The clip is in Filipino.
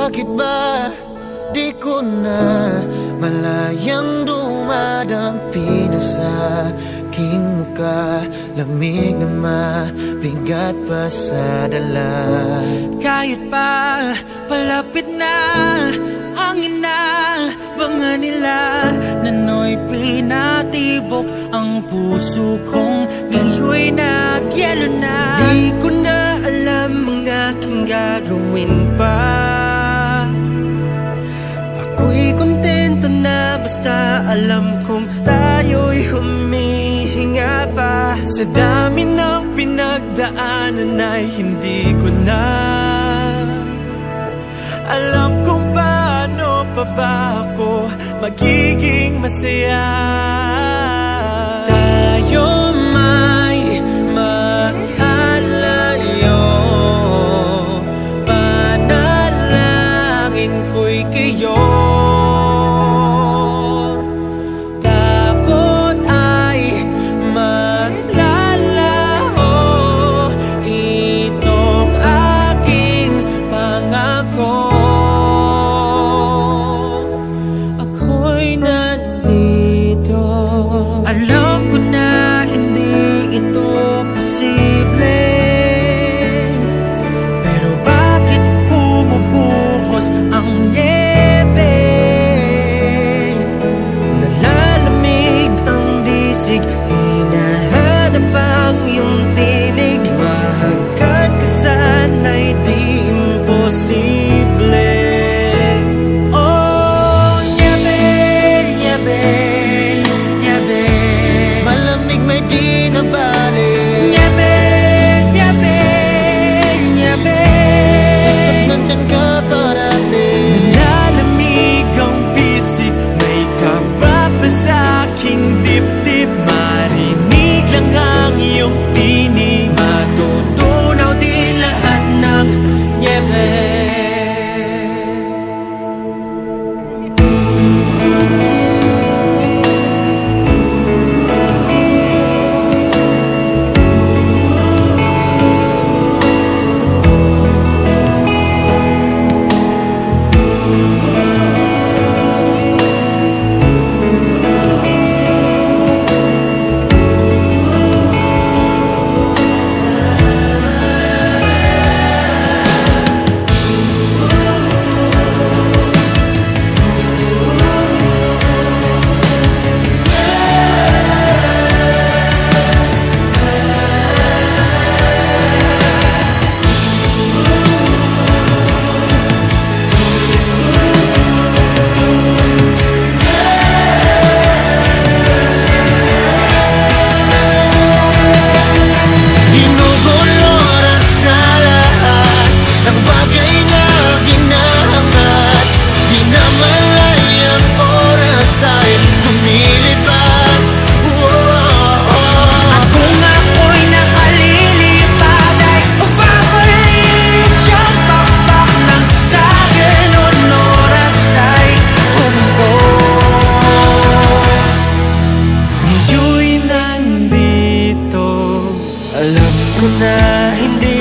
Bakit ba di ko na malayang dumadampi na sa aking muka Lamig na mabigat pa sa dala. Kahit pa palapit na ang ina Banga nila nano'y pinatibok Ang puso kong ngayoy nagyelo na. Di ko na alam ang aking gagawin pa basta alam kong tayo'y humihinga pa. Sa dami ng pinagdaanan ay hindi ko na Alam kung paano pa ba ako magiging masaya young mo na hindi